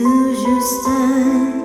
tout stand.